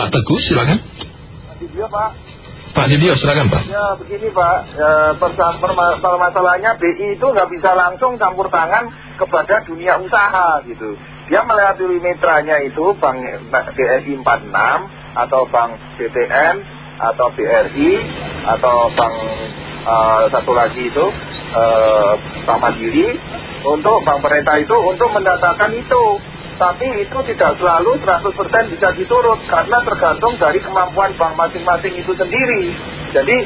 Pak Teguh, silakan. Iya Pak. Pak Didio, silakan Pak. Ya begini Pak, e, permasalahannya BI itu nggak bisa langsung campur tangan kepada dunia usaha gitu. Dia melalui mitranya itu Bank BRI 46 atau Bank BTN atau BRI atau Bank e, satu lagi itu e, Bank Mandiri untuk Bank Pemerintah itu untuk mendatakan itu tapi itu tidak selalu 100% bisa diturut karena tergantung dari kemampuan bank masing-masing itu sendiri. Jadi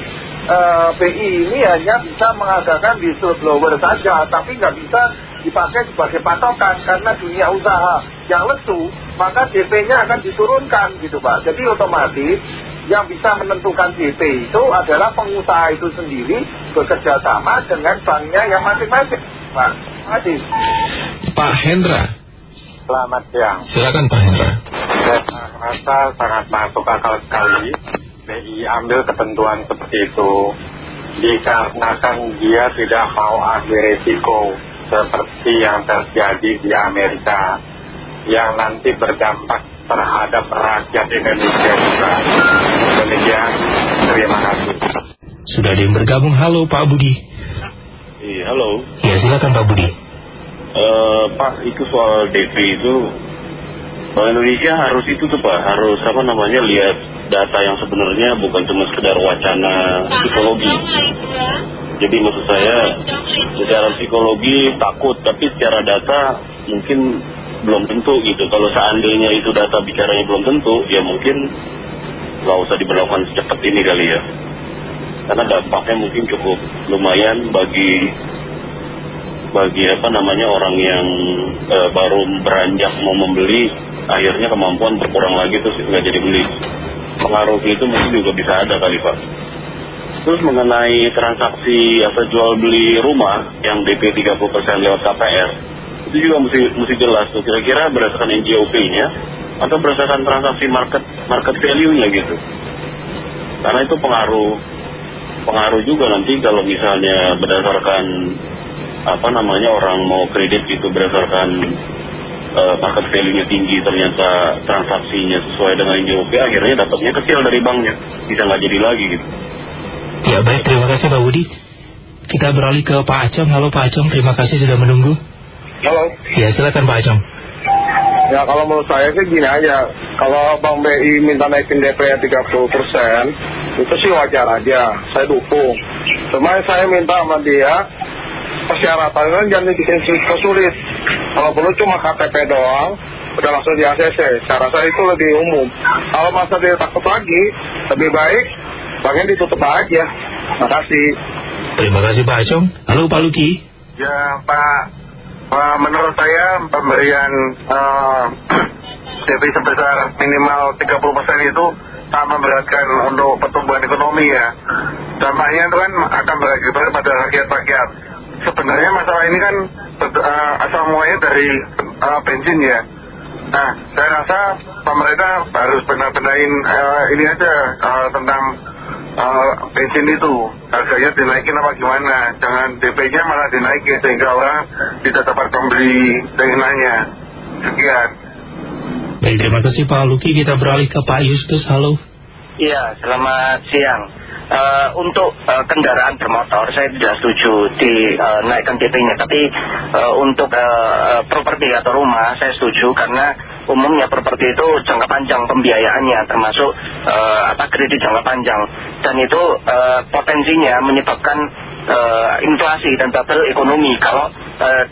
eh, BI ini hanya bisa mengadakan whistleblower saja, tapi nggak bisa dipakai sebagai patokan karena dunia usaha yang lesu, maka DP-nya akan diturunkan gitu Pak. Jadi otomatis yang bisa menentukan DP itu adalah pengusaha itu sendiri bekerja sama dengan banknya yang masing-masing. Pak, Pak Hendra. Selamat siang. Silakan Pak Hendra. Saya rasa sangat masuk akal sekali BI ambil ketentuan seperti itu dikarenakan dia tidak mau ambil risiko seperti yang terjadi di Amerika yang nanti berdampak terhadap rakyat Indonesia juga. Demikian, terima kasih. Sudah ada yang bergabung, halo Pak Budi. Iya, halo. Ya, silakan Pak Budi. Uh, Pak, itu soal DP itu Bank Indonesia harus itu tuh Pak, harus apa namanya lihat data yang sebenarnya bukan cuma sekedar wacana psikologi. Jadi maksud saya secara psikologi takut, tapi secara data mungkin belum tentu gitu. Kalau seandainya itu data bicaranya belum tentu, ya mungkin nggak usah diberlakukan secepat ini kali ya. Karena dampaknya mungkin cukup lumayan bagi bagi apa namanya orang yang e, baru beranjak mau membeli akhirnya kemampuan berkurang lagi terus nggak jadi beli. Pengaruh itu mungkin juga bisa ada kali pak. Terus mengenai transaksi apa jual beli rumah yang DP 30% lewat KPR itu juga mesti, mesti jelas tuh. Kira-kira berdasarkan NJOP-nya atau berdasarkan transaksi market market value-nya gitu. Karena itu pengaruh pengaruh juga nanti kalau misalnya berdasarkan apa namanya orang mau kredit itu berdasarkan uh, market value-nya tinggi ternyata transaksinya sesuai dengan NJOP akhirnya dapatnya kecil dari banknya. Bisa nggak jadi lagi gitu. Ya baik. Terima kasih Pak Budi. Kita beralih ke Pak Acong. Halo Pak Acong. Terima kasih sudah menunggu. Halo. Ya silakan Pak Acong. Ya kalau menurut saya sih gini aja. Kalau Bank BI minta naikin DP 30% Itu sih wajar aja. Saya dukung. Cuma saya minta sama dia persyaratan kan jangan dibikin kesulit kalau perlu cuma KTP doang udah langsung di ACC cara saya itu lebih umum. Kalau masa dia takut lagi lebih baik bagian ditutup aja. Makasih terima kasih Pak Acong halo Pak Luki. Ya Pak uh, menurut saya pemberian uh, DP sebesar minimal 30% itu tak memberatkan untuk pertumbuhan ekonomi ya. Dampaknya itu kan akan berakibat pada rakyat-rakyat sebenarnya masalah ini kan uh, asal mulanya dari uh, bensin ya. Nah, saya rasa pemerintah harus benar-benarin uh, ini aja tentang bensin itu. Harganya dinaikin apa gimana. Jangan DP-nya malah dinaikin sehingga orang tidak dapat membeli dengannya. Sekian. Baik, terima kasih Pak Luki. Kita beralih ke Pak Yustus. Halo. Iya, selamat siang. Uh, untuk uh, kendaraan bermotor saya tidak setuju dinaikkan uh, DP-nya. Tapi uh, untuk uh, properti atau rumah saya setuju karena umumnya properti itu jangka panjang pembiayaannya termasuk uh, apa kredit jangka panjang. Dan itu uh, potensinya menyebabkan uh, inflasi dan bubble ekonomi. Kalau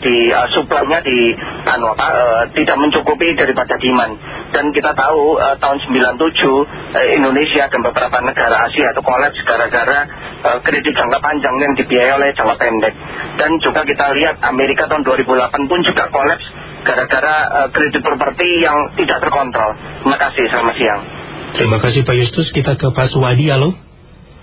di uh, supply-nya di anu apa uh, tidak mencukupi daripada demand. Dan kita tahu uh, tahun 97 uh, Indonesia dan beberapa negara Asia itu kolaps gara-gara uh, kredit jangka panjang yang dibiayai oleh jangka pendek. Dan juga kita lihat Amerika tahun 2008 pun juga kolaps gara-gara uh, kredit properti yang tidak terkontrol. Terima kasih selamat siang. Terima kasih Pak Yustus kita ke Pak Suwadi. Halo.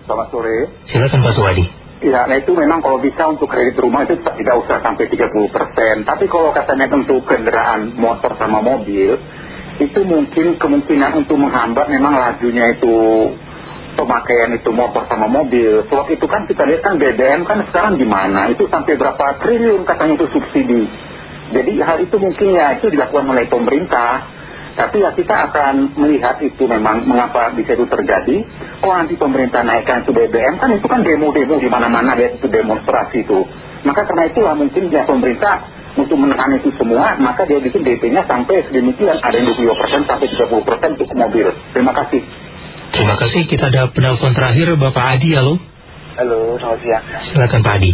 Selamat sore. Silakan Pak Suwadi Ya, nah itu memang kalau bisa untuk kredit rumah itu tidak usah sampai 30%. Tapi kalau katanya untuk kendaraan motor sama mobil, itu mungkin kemungkinan untuk menghambat memang lajunya itu pemakaian itu motor sama mobil. Sebab itu kan kita lihat kan BBM kan sekarang di mana? Itu sampai berapa triliun katanya itu subsidi. Jadi hal itu mungkin ya itu dilakukan oleh pemerintah. Tapi ya kita akan melihat itu memang mengapa bisa itu terjadi. Oh nanti pemerintah naikkan itu BBM kan itu kan demo-demo di mana-mana ya itu demonstrasi itu. Maka karena itulah mungkin ya pemerintah untuk menahan itu semua, maka dia bikin DP-nya sampai sedemikian ada yang 20% sampai 30% untuk mobil. Terima kasih. Terima kasih. Kita ada penelpon terakhir Bapak Adi, halo. Halo, selamat siang. Silakan Pak Adi.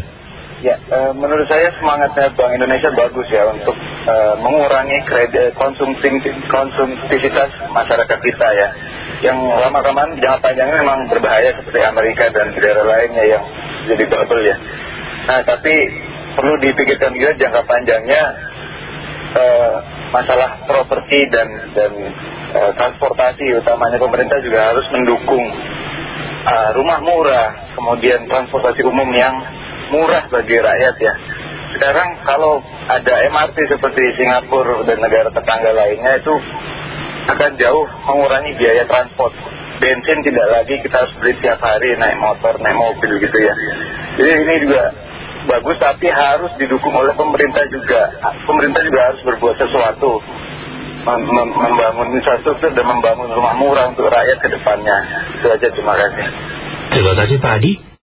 Ya, eh, menurut saya semangatnya Bank Indonesia bagus ya untuk eh, mengurangi kredit konsumtivitas masyarakat kita ya. Yang lama-lamaan jangka panjangnya memang berbahaya seperti Amerika dan daerah lainnya yang jadi bubble ya. Nah, tapi perlu dipikirkan juga jangka panjangnya eh, masalah properti dan dan transportasi utamanya pemerintah juga harus mendukung rumah murah, kemudian transportasi umum yang murah bagi rakyat ya. Sekarang kalau ada MRT seperti Singapura dan negara tetangga lainnya itu akan jauh mengurangi biaya transport. Bensin tidak lagi kita harus beli tiap hari naik motor, naik mobil gitu ya. Jadi ini juga bagus tapi harus didukung oleh pemerintah juga. Pemerintah juga harus berbuat sesuatu. membangun infrastruktur dan membangun rumah murah untuk rakyat ke depannya. Itu aja terima kasih. Terima kasih Pak Adi.